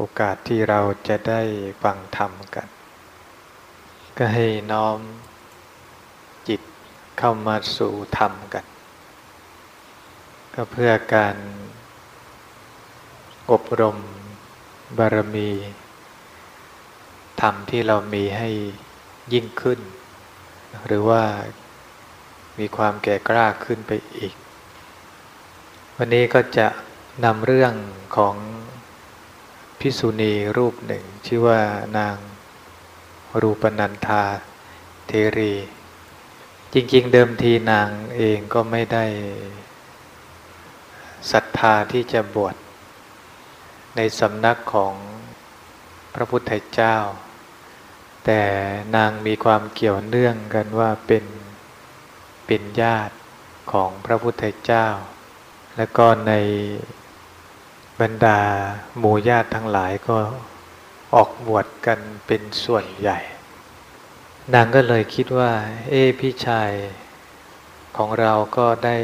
โอกาสที่เราจะได้ฟังธรรมกัน ก็ให้น้อมจิตเข้ามาสู่ธรรมกัน ก็เพื่อการอบรมบารมี ธรรมที่เรามีให้ยิ่งขึ้น หรือว่ามีความแก่กล้าขึ้นไปอีก วันนี้ก็จะนำเรื่องของ พิสุณีรูปหนึ่ง ชื่อว่านางรูปนันธาเทรี จริงๆ เดิมทีนางเองก็ไม่ได้ศรัทธาที่จะบวชในสำนักของพระพุทธเจ้า แต่นางมีความเกี่ยวเนื่องกันว่าเป็นเป็นญาติของพระพุทธเจ้า และก็ใน บรรดาหมู่ญาติทั้งหลายก็ออกบวชกันเป็นส่วนใหญ่ นางก็เลยคิดว่า เอ้พี่ชายของเราก็ได้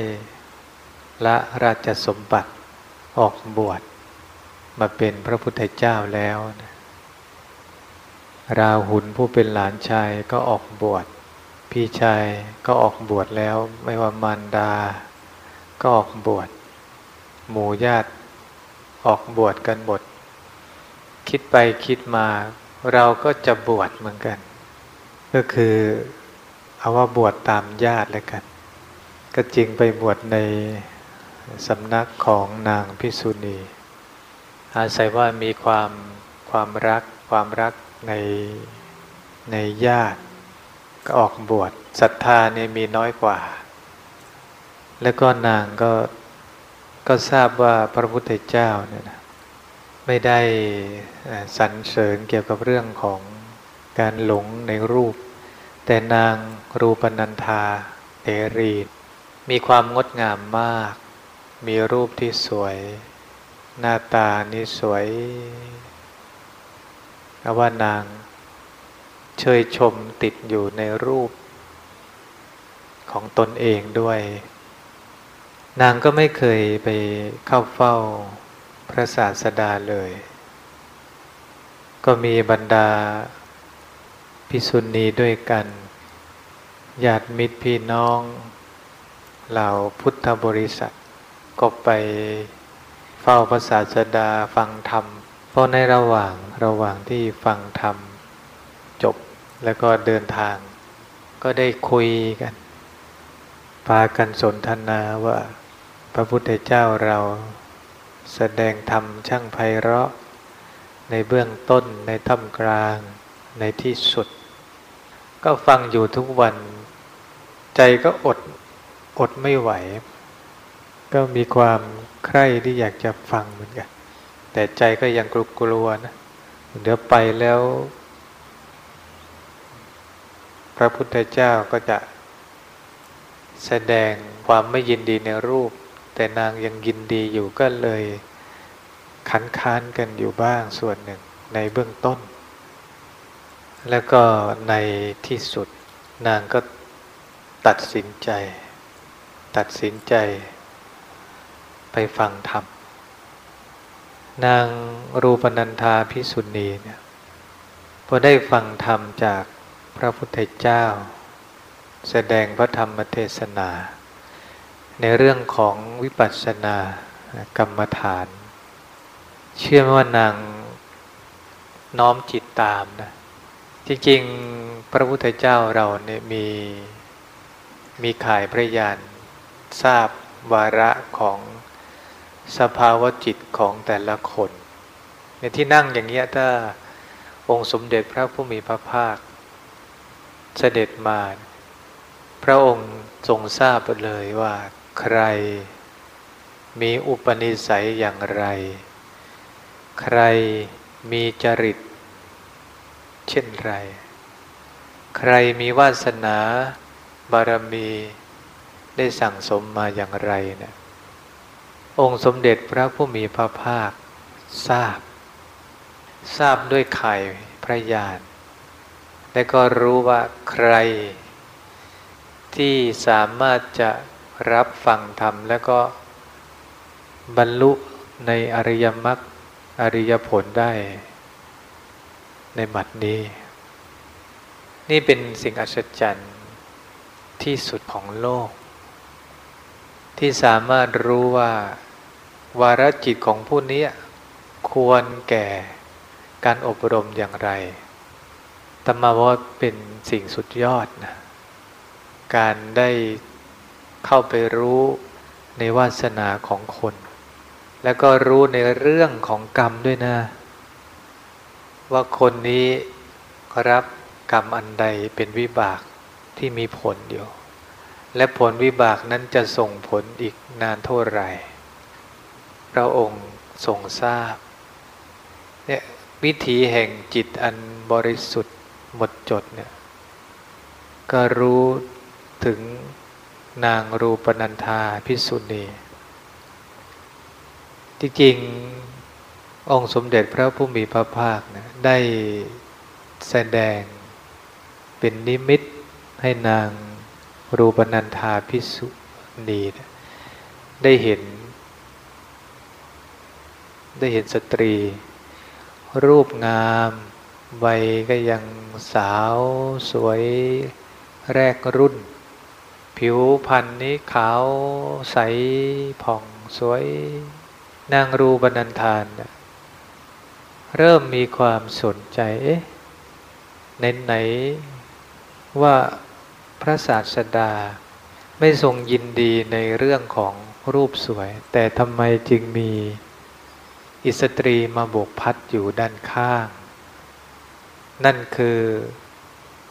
ละราชสมบัติออกบวชมาเป็นพระพุทธเจ้าแล้วนะราหุลผู้เป็นหลานชายก็ออกบวช พี่ชายก็ออกบวชแล้ว ไม่ว่ามารดา ก็ออกบวช หมู่ญาติ ออกบวชกันหมด คิดไปคิดมาเราก็จะบวชเหมือนกัน ก็คือเอาว่าบวชตามญาติเลยกัน ก็จริงไปบวชในสำนักของนางพิษุณี อาศัยว่ามีความความรักความรักในในญาติ ก็ออกบวชศรัทธาเนี่ยมีน้อยกว่า แล้วก็นางก็ ก็ทราบว่าพระพุทธเจ้าเนี่ยนะไม่ได้สรรเสริญเกี่ยวกับเรื่องของการหลงในรูป แต่นางรูปนันธาเอรีมีความงดงามมาก มีรูปที่สวย หน้าตานี่สวยเอาว่านางเชยชมติดอยู่ในรูปของตนเองด้วย นางก็ไม่เคยไปเข้าเฝ้าพระศาสดาเลย ก็มีบรรดาพิสุณีด้วยกันญาติมิตรพี่น้องเหล่าพุทธบริษัท ก็ไปเฝ้าพระศาสดาฟังธรรม เพราะในระหว่างระหว่างที่ฟังธรรม จบแล้วก็เดินทาง ก็ได้คุยกัน พากันสนทนาว่า พระพุทธเจ้าเราแสดงธรรมช่างไพเราะ ในเบื้องต้นในท่ามกลางในที่สุด ก็ฟังอยู่ทุกวัน ใจก็อดอดไม่ไหว ก็มีความใคร่ที่อยากจะฟังเหมือนกัน แต่ใจก็ยังกลัวๆนะเดี๋ยวไปแล้ว พระพุทธเจ้าก็จะแสดงความไม่ยินดีในรูป แต่นางยังยินดีอยู่ก็เลยขันค้านกันอยู่บ้างส่วนหนึ่งในเบื้องต้น แล้วก็ในที่สุดนางก็ตัดสินใจ ตัดสินใจไปฟังธรรม นางรูปนันธาพิสุณีเนี่ยพอได้ฟังธรรมจากพระพุทธเจ้า แสดงพระธรรมเทศนา ในเรื่องของวิปัสสนากรรมฐาน เชื่อว่านางน้อมจิตตามนะจริงๆ พระพุทธเจ้าเราเนี่ยมีมีขายพระยานทราบวาระของสภาวะจิตของแต่ละคนในที่นั่งอย่างเงี้ยถ้าองค์สมเด็จพระผู้มีพระภาค เสด็จมา พระองค์ทรงทราบเลยว่า ใคร มีอุปนิสัยอย่างไร ใครมีจริต เช่นไร ใครมีวาสนาบารมีได้สั่งสมมาอย่างไรเนะี่ยองค์สมเด็จพระผู้มีพระภาค ทราบ ทราบด้วยไข่พระญาณและก็รู้ว่าใครที่สามารถจะ รับฟังธรรมแล้วก็บรรลุในอริยมรรคอริยผลได้ ในบัดนี้ นี่เป็นสิ่งอัศจรรย์ที่สุดของโลก ที่สามารถรู้ว่า วาระจิตของผู้นี้ควรแก่การอบรมอย่างไรธรรมาว่าเป็นสิ่งสุดยอดนะการได้ เข้าไปรู้ในวาสนาของคน แล้วก็รู้ในเรื่องของกรรมด้วยนะ ว่าคนนี้รับกรรมอันใดเป็นวิบากที่มีผลอยู่ และผลวิบากนั้นจะส่งผลอีกนานเท่าไหร่ พระองค์ทรงทราบเนี่ยวิถีแห่งจิตอันบริสุทธิ์หมดจดเนี่ยก็รู้ถึง นางรูปนันธาพิสุณีที่จริงองค์สมเด็จพระผู้มีพระภาคนะได้แสดงเป็นนิมิตให้นางรูปนันธาพิสุณีนะได้เห็น ได้เห็นสตรี รูปงามวัยก็ยังสาวสวยแรกรุ่น ผิวพรรณนี้ขาวใสผ่องสวยนางรูบนันทานเริ่มมีความสนใจเอ๊ะในไหนว่าพระศาสดาไม่ทรงยินดีในเรื่องของรูปสวย แต่ทำไมจึงมีอิสตรีมาโบกพัดอยู่ด้านข้าง นั่นคือ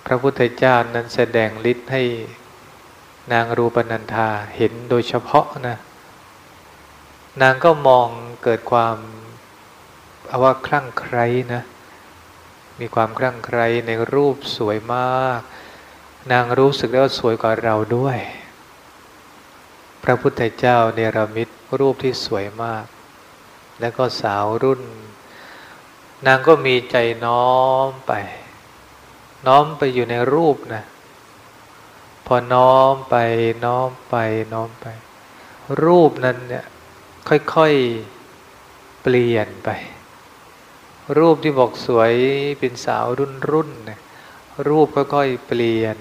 พระพุทธเจ้านั้นแสดงฤทธิ์ให้ นางรูปนันทาเห็นโดยเฉพาะนะ นางก็มองเกิดความเอาว่าคลั่งไคล้นะ มีความคลั่งไคล้ในรูปสวยมาก นางรู้สึกได้ว่าสวยกว่าเราด้วย พระพุทธเจ้าเนรมิตรูปที่สวยมาก แล้วก็สาวรุ่น นางก็มีใจน้อมไป น้อมไปอยู่ในรูปนะ พอน้อมไปน้อมไปน้อมไป รูปนั้นเนี่ยค่อยๆเปลี่ยนไป รูปที่บอกสวยเป็นสาวรุ่นรุ่นเนี่ยรูปค่อยๆเปลี่ยน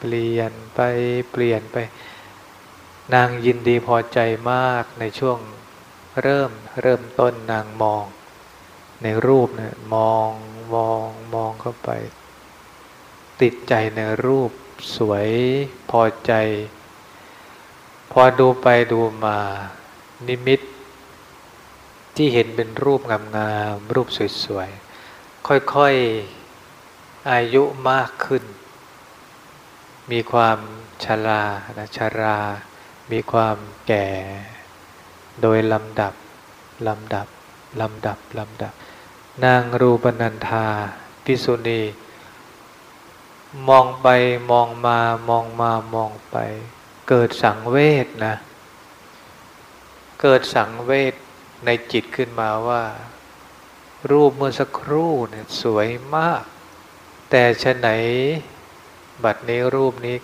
เปลี่ยนไปเปลี่ยนไป นางยินดีพอใจมากในช่วงเริ่มเริ่มต้นนางมอง ในรูปเนี่ยมองมองมองเข้าไป ติดใจในรูป สวยพอใจ พอดูไปดูมา นิมิต ที่เห็นเป็นรูปงามๆรูปสวยๆ ค่อยๆ อายุมากขึ้น มีความชรานะชรา มีความแก่ โดยลำดับลำดับลำดับลำดับ นางรูปนันธาพิสุณี มองไปมองมามองมามองไป เกิดสังเวชนะ เกิดสังเวชในจิตขึ้นมาว่า รูปเมื่อสักครู่เนี่ยสวยมาก แต่ชะไหน บัดนี้รูปนี้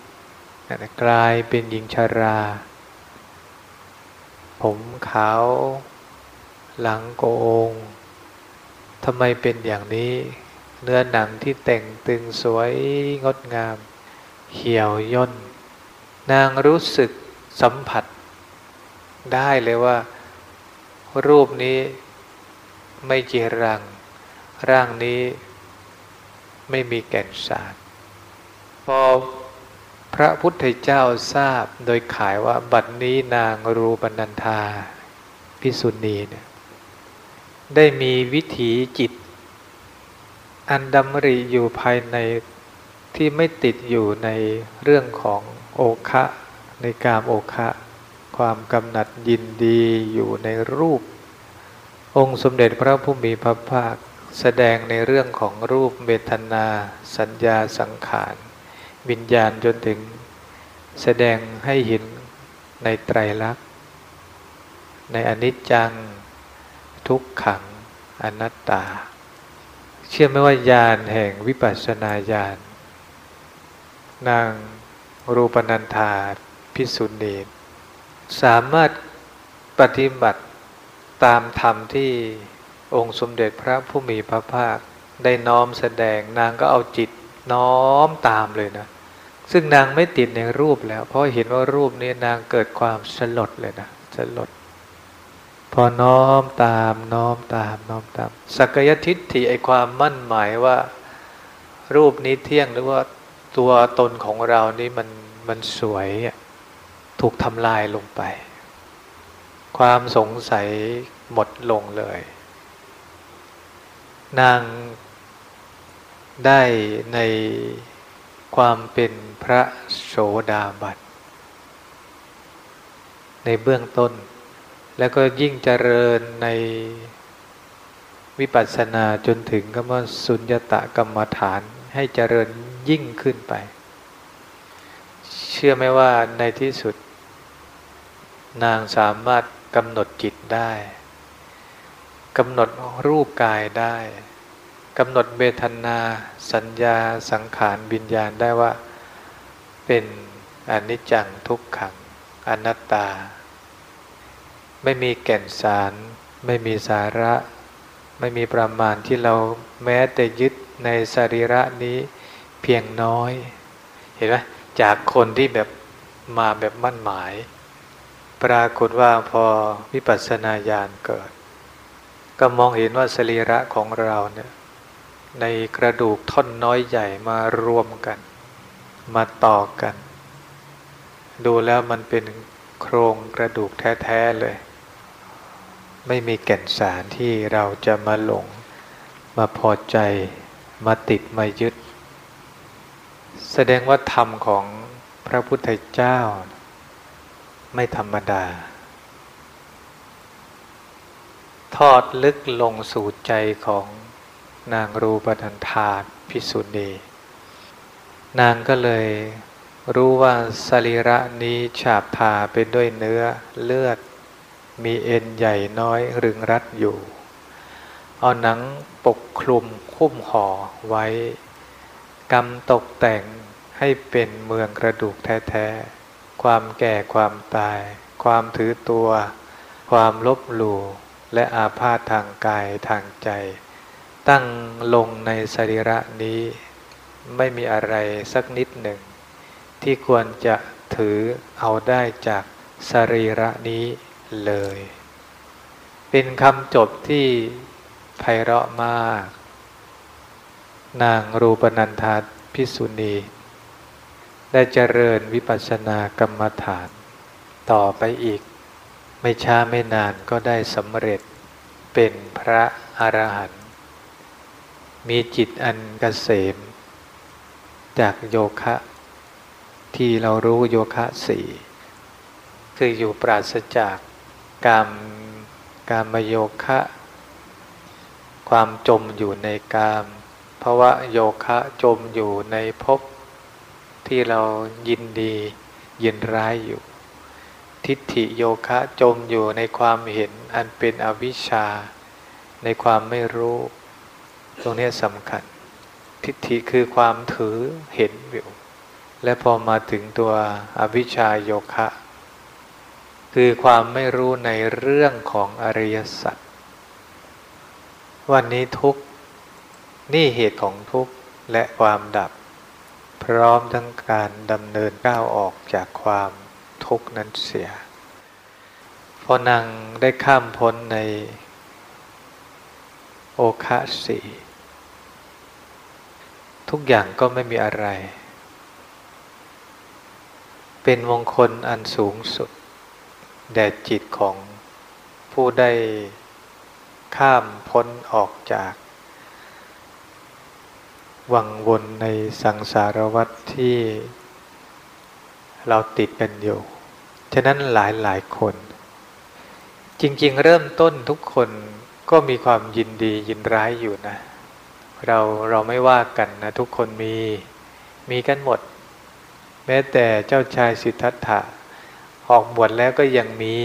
กลายเป็นหญิงชารา ผมขาว หลังโกงทำไมเป็นอย่างนี้ เนื้อหนังที่แต่งตึงสวยงดงาม เหี่ยวย่น นางรู้สึกสัมผัส ได้เลยว่า รูปนี้ไม่เจรัง ร่างนี้ไม่มีแก่นสารพอพระพุทธเจ้าทราบโดยขายว่าบัดนี้นางรูปนันธาพิสุณีเนี่ยได้มีวิถีจิต อันดำริอยู่ภายในที่ไม่ติดอยู่ในเรื่องของโอคะในกามโอคะ ความกำหนัดยินดีอยู่ในรูป องค์สมเด็จพระผู้มีพระภาค แสดงในเรื่องของรูปเบทนา สัญญาสังขาร วิญญาณจนถึง แสดงให้เห็นในไตรลักษณ์ ในอนิจจัง ทุกขังอนัตตา ชื่อไหมว่าญาณแห่งวิปัสสนาญาณนางรูปนันธาพิสุณีสามารถปฏิบัติตามธรรมที่องค์สมเด็จพระผู้มีพระภาค ได้น้อมแสดงนางก็เอาจิตน้อมตามเลยนะ ซึ่งนางไม่ติดในรูปแล้ว เพราะเห็นว่ารูปนี้นางเกิดความสลดเลยนะสลด พอน้อมตามน้อมตามน้อมตาม สักยทิฏฐิไอความมั่นหมายว่า รูปนี้เที่ยงหรือว่าตัวตนของเรานี่มันมันสวยถูกทำลายลงไป ความสงสัยหมดลงเลย นางได้ในความเป็นพระโสดาบันในเบื้องต้น แล้วก็ยิ่งเจริญในวิปัสสนาจนถึงก็ว่าสุญญตะกรรมฐานให้เจริญยิ่งขึ้นไป เชื่อไหมว่าในที่สุด นางสามารถกำหนดจิตได้กำหนดรูปกายได้กำหนดเบทนา สัญญาสังขารวิญญาณได้ว่า เป็นอนิจจังทุกขังอนัตตา ไม่มีแก่นสาร ไม่มีสาระ ไม่มีประมาณที่เราแม้แต่ยึดในสรีระนี้เพียงน้อย เห็นไหมจากคนที่แบบมาแบบมั่นหมาย ปรากฏว่าพอวิปัสสนาญาณเกิด ก็มองเห็นว่าสรีระของเราเนี่ยในกระดูกท่อนน้อยใหญ่มารวมกัน มาต่อกัน ดูแล้วมันเป็นโครงกระดูกแท้ ๆ เลย ไม่มีแก่นสารที่เราจะมาหลง มาพอใจมาติดมายึด แสดงว่าธรรมของพระพุทธเจ้า ไม่ธรรมดา ทอดลึกลงสู่ใจของนางรูปทันธาพิสุณีนางก็เลยรู้ว่าสรีระนี้ฉาบทาไปด้วยเนื้อเลือด มีเอ็นใหญ่น้อยรึงรัดอยู่ เอาหนังปกคลุมคุ้มห่อไว้กำตกแต่งให้เป็นเมืองกระดูกแท้ๆ ความแก่ความตาย ความถือตัว ความลบหลู่และอาพาธทางกายทางใจ ตั้งลงในสรีระนี้ ไม่มีอะไรสักนิดหนึ่ง ที่ควรจะถือเอาได้จากสรีระนี้ เลย เป็นคำจบที่ไพเราะมาก นางรูปนันทาพิสุณี ได้เจริญวิปัสสนากรรมฐาน ต่อไปอีก ไม่ช้าไม่นานก็ได้สำเร็จเป็นพระอรหันต์มีจิตอันกเกษม จากโยคะที่เรารู้โยคะสี่คืออยู่ปราศจาก กามกามโยคะ ความจมอยู่ในกามเพราว่าโยคะจมอยู่ในภพที่เรายินดียินร้ายอยู่ ทิฏฐิโยคะจมอยู่ในความเห็นอันเป็นอวิชชา ในความไม่รู้ ตรงนี้สำคัญ ทิฏฐิคือความถือเห็นอยู่ และพอมาถึงตัวอวิชชาโยคะ คือความไม่รู้ในเรื่องของอริยสัจวันนี้ทุกนี่เหตุของทุกและความดับ พร้อมทั้งการดำเนินก้าวออกจากความทุกนั้นเสีย พอนางได้ข้ามพ้นในโอคะสีทุกอย่างก็ไม่มีอะไร เป็นมงคลอันสูงสุด แด่จิตของผู้ได้ข้ามพ้นออกจาก วังวนในสังสารวัฏที่เราติดกันอยู่ ฉะนั้นหลายหลายคน จริงๆ เริ่มต้นทุกคนก็มีความยินดียินร้ายอยู่นะ เราเราไม่ว่ากันนะ ทุกคนมีมีกันหมด แม้แต่เจ้าชายสิทธัตถะ ออกบวชแล้วก็ยังมี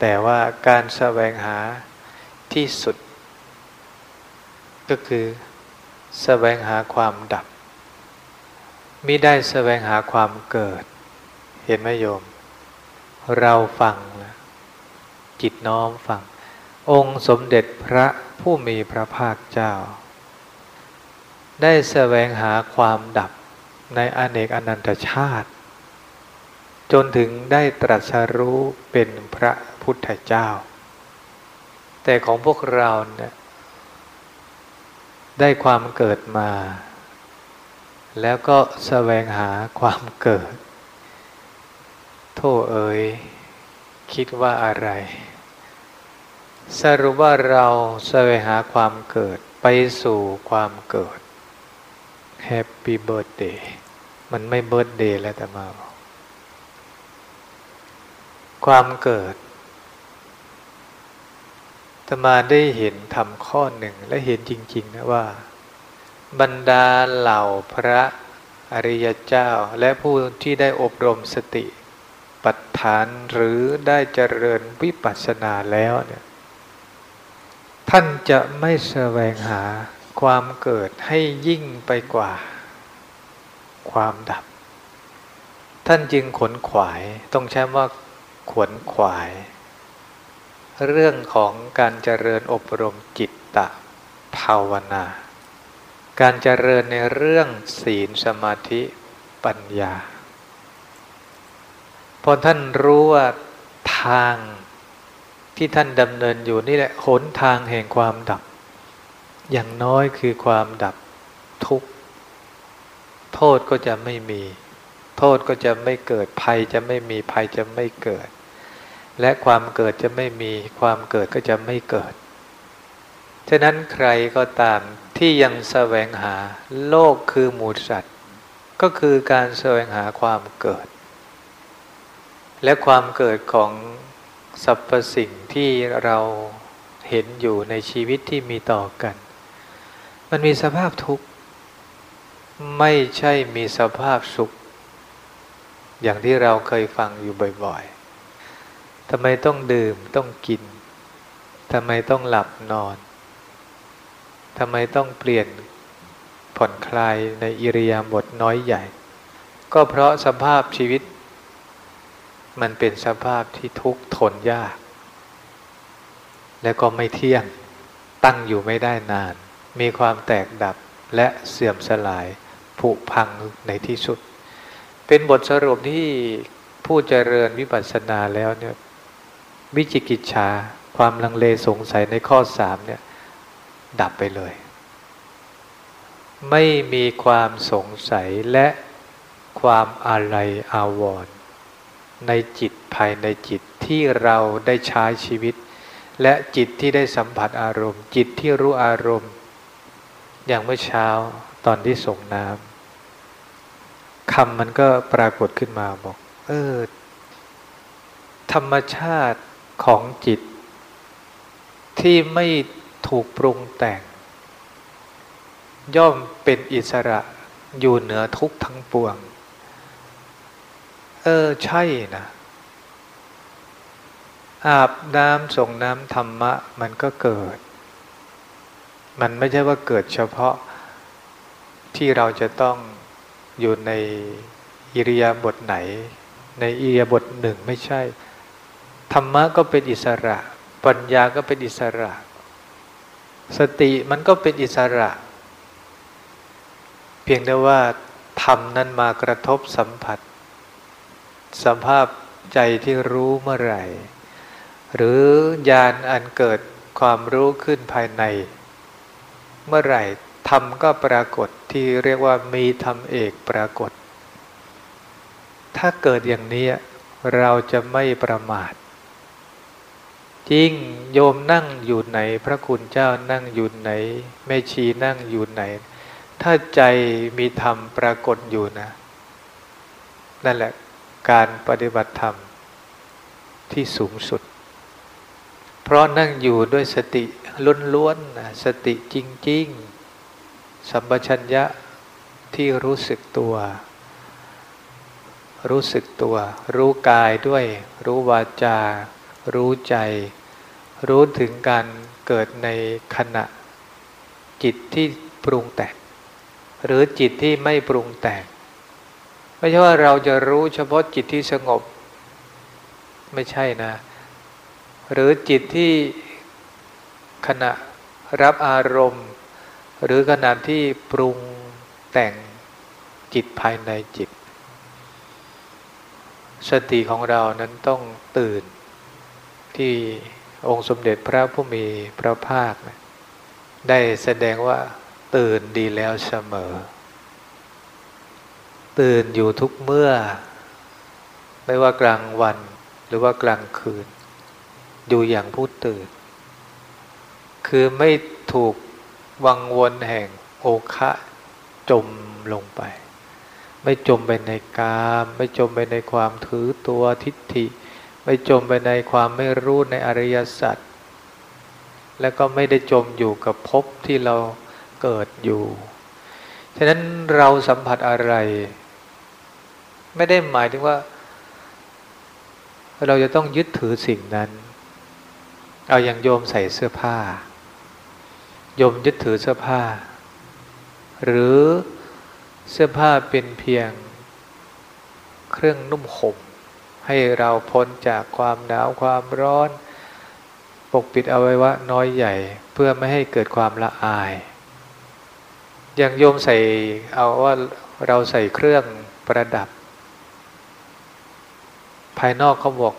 แต่ว่าการแสวงหาที่สุด ก็คือแสวงหาความดับมิได้แสวงหาความเกิด เห็นไหมโยม เราฟังจิตน้อมฟัง องค์สมเด็จพระผู้มีพระภาคเจ้า ได้แสวงหาความดับในอเนกอนันตชาติ จนถึงได้ตรัสรู้เป็นพระพุทธเจ้า แต่ของพวกเราเนี่ยได้ความเกิดมา แล้วก็แสวงหาความเกิด โถเอ๋ยคิดว่าอะไร สรุปว่าเราแสวงหาความเกิดไปสู่ความเกิด happy birthday มันไม่ birthday แล้วแต่มา ความเกิดตมาได้เห็นทำข้อหนึ่งและเห็นจริง ๆ นะว่า บรรดาเหล่าพระอริยเจ้า และผู้ที่ได้อบรมสติปัฏฐานหรือได้เจริญวิปัสสนาแล้วเนี่ยท่านจะไม่แสวงหาความเกิดให้ยิ่งไปกว่า ความดับ ท่านจึงขนขวาย ต้องใช้ว่า ขวนขวาย เรื่องของการเจริญอบรมจิตตะภาวนา การเจริญในเรื่องศีลสมาธิปัญญา พอท่านรู้ว่าทางที่ท่านดำเนินอยู่นี่แหละหนทางแห่งความดับ อย่างน้อยคือความดับทุกข์ โทษก็จะไม่มี ทษก็จะไม่เกิดภัยจะไม่มีภัยจะไม่เกิด และความเกิดจะไม่มีความเกิดก็จะไม่เกิด ฉะนั้นใครก็ตามที่ยังแสวงหาโลกคือหมูสัตว์ ก็คือการแสวงหาความเกิด และความเกิดของสรรพสิ่งที่เราเห็นอยู่ในชีวิตที่มีต่อกัน มันมีสภาพทุกข์ ไม่ใช่มีสภาพสุข อย่างที่เราเคยฟังอยู่บ่อยๆทำไมต้องดื่มต้องกินทำไมต้องหลับนอนทำไมต้องเปลี่ยนผ่อนคลายในอิริยาบถน้อยใหญ่ ก็เพราะสภาพชีวิต มันเป็นสภาพที่ทุกข์ทนยาก และก็ไม่เที่ยงตั้งอยู่ไม่ได้นาน มีความแตกดับและเสื่อมสลายผุพังในที่สุด เป็นบทสรุปที่ผู้เจริญวิปัสสนาแล้วเนี่ยวิจิกิจชาความลังเลสงสัยในข้อสามเนี่ยดับไปเลย ไม่มีความสงสัยและความอะไรอาวรณ์ในจิตภายในจิตที่เราได้ใช้ชีวิต และจิตที่ได้สัมผัสอารมณ์ จิตที่รู้อารมณ์ อย่างเมื่อเช้าตอนที่ส่งน้ำ คำมันก็ปรากฏขึ้นมาบอก เออ ธรรมชาติของจิต ที่ไม่ถูกปรุงแต่ง ย่อมเป็นอิสระอยู่เหนือทุกทั้งปวง เออ ใช่นะอาบน้ำส่งน้ำธรรมะ มันก็เกิด มันไม่ใช่ว่าเกิดเฉพาะที่เราจะต้อง อยู่ในอิริยาบถไหน ในอิริยาบถหนึ่งไม่ใช่ ธรรมะก็เป็นอิสระ ปัญญาก็เป็นอิสระ สติมันก็เป็นอิสระ เพียงแต่ว่าธรรมนั้นมากระทบสัมผัส สภาพใจที่รู้เมื่อไหร่ หรือญาณอันเกิดความรู้ขึ้นภายใน เมื่อไหร่ รรมก็ปรากฏที่เรียกว่ามีธรรมเอกปรากฏ ถ้าเกิดอย่างนี้เราจะไม่ประมาท จริงโยมนั่งอยู่ไหน พระคุณเจ้านั่งอยู่ไหนแม่ชีนั่งอยู่ไหน ถ้าใจมีธรรมปรากฏอยู่นะ นั่นแหละการปฏิบัติธรรมที่สูงสุด เพราะนั่งอยู่ด้วยสติล้วนๆสติจริง ๆ สัมปชัญญะที่รู้สึกตัว รู้สึกตัว รู้กายด้วย รู้วาจา รู้ใจ รู้ถึงการเกิดในขณะ จิตที่ปรุงแต่งหรือจิตที่ไม่ปรุงแต่งไม่ใช่ว่าเราจะรู้เฉพาะจิตที่สงบ ไม่ใช่นะ หรือจิตที่ขณะรับอารมณ์ หรือขณะที่ปรุงแต่งจิตภายในจิต สติของเรานั้นต้องตื่นที่องค์สมเด็จพระผู้มีพระภาคนะได้แสดงว่าตื่นดีแล้วเสมอ ตื่นอยู่ทุกเมื่อ ไม่ว่ากลางวันหรือว่ากลางคืน อยู่อย่างผู้ตื่น คือไม่ถูก วังวนแห่งโอคะจมลงไป ไม่จมไปในกาม ไม่จมไปในความถือตัวทิฏฐิ ไม่จมไปในความไม่รู้ในอริยสัจแล้วก็ไม่ได้จมอยู่กับภพที่เราเกิดอยู่ ฉะนั้นเราสัมผัสอะไร ไม่ได้หมายถึงว่า เราจะต้องยึดถือสิ่งนั้น เอาอย่างโยมใส่เสื้อผ้า ยมยึดถือเสื้อผ้า หรือเสื้อผ้าเป็นเพียง เครื่องนุ่มห่มให้เราพ้นจากความหนาวความร้อน ปกปิดเอาไว้ว่าน้อยใหญ่เพื่อไม่ให้เกิดความละอาย อย่างโยมใส่เอาว่าเราใส่เครื่องประดับ ภายนอกเขาบอก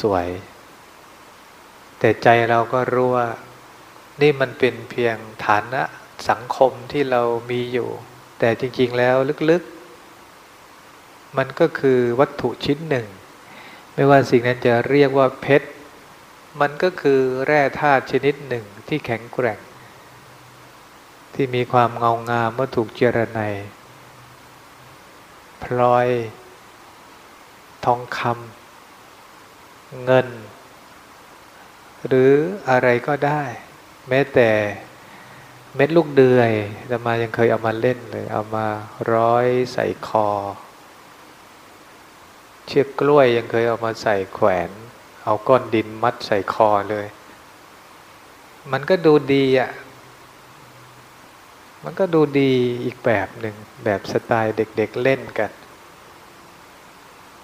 สวย แต่ใจเราก็รู้ว่า นี่มันเป็นเพียงฐานะสังคมที่เรามีอยู่ แต่จริงๆแล้วลึกๆ มันก็คือวัตถุชิ้นหนึ่ง ไม่ว่าสิ่งนั้นจะเรียกว่าเพชร มันก็คือแร่ธาตุชนิดหนึ่งที่แข็งแกร่ง ที่มีความเงางามเมื่อถูกเจรไนพลอย ทองคำเงิน หรืออะไรก็ได้ แม้แต่เม็ดลูกเดือยจะมายังเคยเอามาเล่นเลย เอามาร้อยใส่คอ เชือกกล้วยยังเคยเอามาใส่แขวน เอาก้อนดินมัดใส่คอเลย มันก็ดูดีอะ มันก็ดูดีอีกแบบหนึ่งแบบสไตล์เด็กๆเเล่นกัน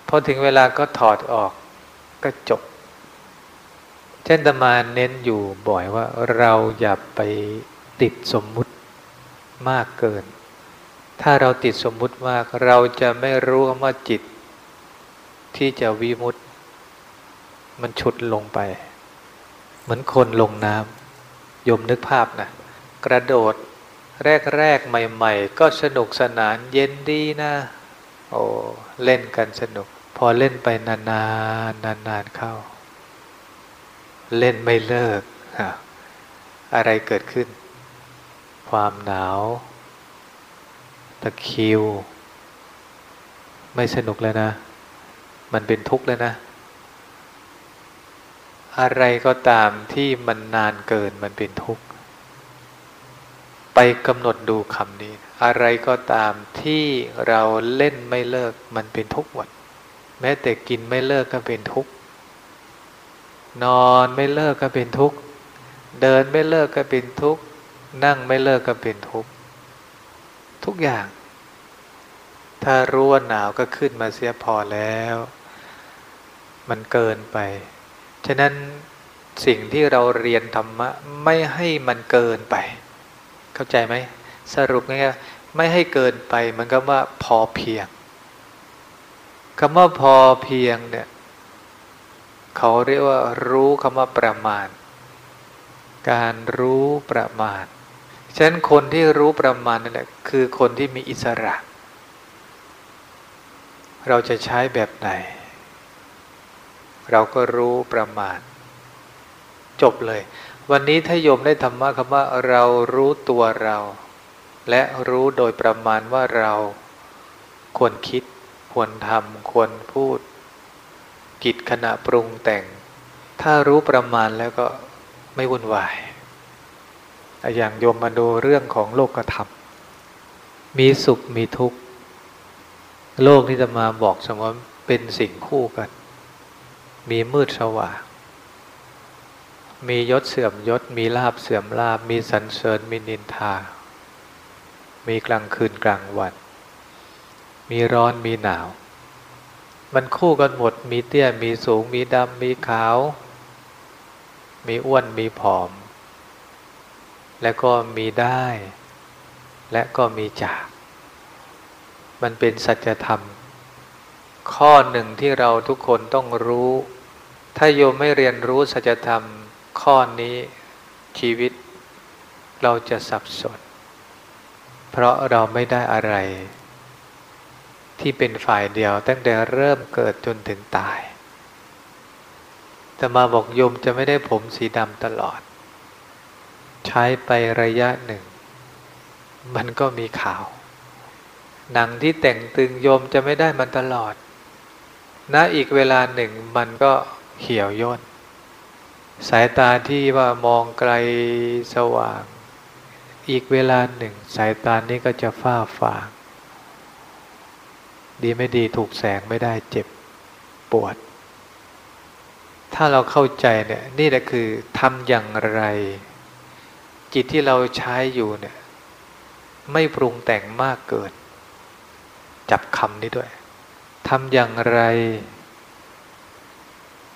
พอถึงเวลาก็ถอดออกก็จบ เช่นตมาเน้นอยู่บ่อยว่าเราอย่าไปติดสมมุติมากเกิน ถ้าเราติดสมมุติมาก เราจะไม่รู้ว่าจิต ที่จะวิมุตตมันฉุดลงไป เหมือนคนลงน้ำยมนึกภาพนะกระโดดแรก ๆ ใหม่ ๆ ก็สนุกสนานเย็นดีนะ โอ้ เล่นกันสนุก พอเล่นไปนานๆนานๆเข้า เล่นไม่เลิก อะไรเกิดขึ้น ความหนาว ตะคิว ไม่สนุกเลยนะ มันเป็นทุกข์เลยนะ อะไรก็ตามที่มันนานเกินมันเป็นทุกข์ ไปกำหนดดูคำนี้ อะไรก็ตามที่เราเล่นไม่เลิกมันเป็นทุกข์หมด แม้แต่กินไม่เลิกก็เป็นทุกข์ นอนไม่เลิกก็เป็นทุกข์ เดินไม่เลิกก็เป็นทุกข์ นั่งไม่เลิกก็เป็นทุกข์ ทุกอย่าง ถ้ารู้ว่าหนาวก็ขึ้นมาเสียพอแล้ว มันเกินไป ฉะนั้นสิ่งที่เราเรียนธรรมะไม่ให้มันเกินไป เข้าใจไหม สรุปง่ายๆไม่ให้เกินไปมันก็ว่าพอเพียงคำว่าพอเพียงเนี่ย เขาเรียกว่ารู้คำว่าประมาณ การรู้ประมาณฉะนั้นคนที่รู้ประมาณนั่นแหละคือคนที่มีอิสระ เราจะใช้แบบไหน เราก็รู้ประมาณ จบเลย วันนี้ถ้าโยมได้ธรรมะคำว่าเรารู้ตัวเรา และรู้โดยประมาณว่าเราควรคิด ควรทำควรพูด กิจขณะปรุงแต่ง ถ้ารู้ประมาณแล้วก็ไม่วุ่นวาย อย่างโยมมาดูเรื่องของโลกธรรม มีสุขมีทุกข์ โลกที่จะมาบอกสมมติเป็นสิ่งคู่กัน มีมืดสว่าง มียศเสื่อมยศ มีลาบเสื่อมลาบ มีสรรเสริญ มีนินทา มีกลางคืนกลางวัน มีร้อนมีหนาว มันคู่กันหมด มีเตี้ย มีสูง มีดำ มีขาว มีอ้วน มีผอม และก็มีได้ และก็มีจาก มันเป็นสัจธรรม ข้อหนึ่งที่เราทุกคนต้องรู้ ถ้าโยมไม่เรียนรู้สัจธรรม ข้อนี้ชีวิตเราจะสับสน เพราะเราไม่ได้อะไร ที่เป็นฝ่ายเดียว ตั้งแต่เริ่มเกิดจนถึงตายแต่มาบอกโยมจะไม่ได้ผมสีดำตลอด ใช้ไประยะหนึ่ง มันก็มีขาว หนังที่แต่งตึงโยมจะไม่ได้มันตลอดณอีกเวลาหนึ่งมันก็เหี่ยวย่นสายตาที่ว่ามองไกลสว่าง อีกเวลาหนึ่ง สายตานี้ก็จะฝ้าฟาง ดีไม่ดีถูกแสงไม่ได้เจ็บปวด ถ้าเราเข้าใจเนี่ยนี่แหละคือทำอย่างไร จิตที่เราใช้อยู่เนี่ยไม่ปรุงแต่งมากเกิน จับคำนี้ด้วยทำอย่างไร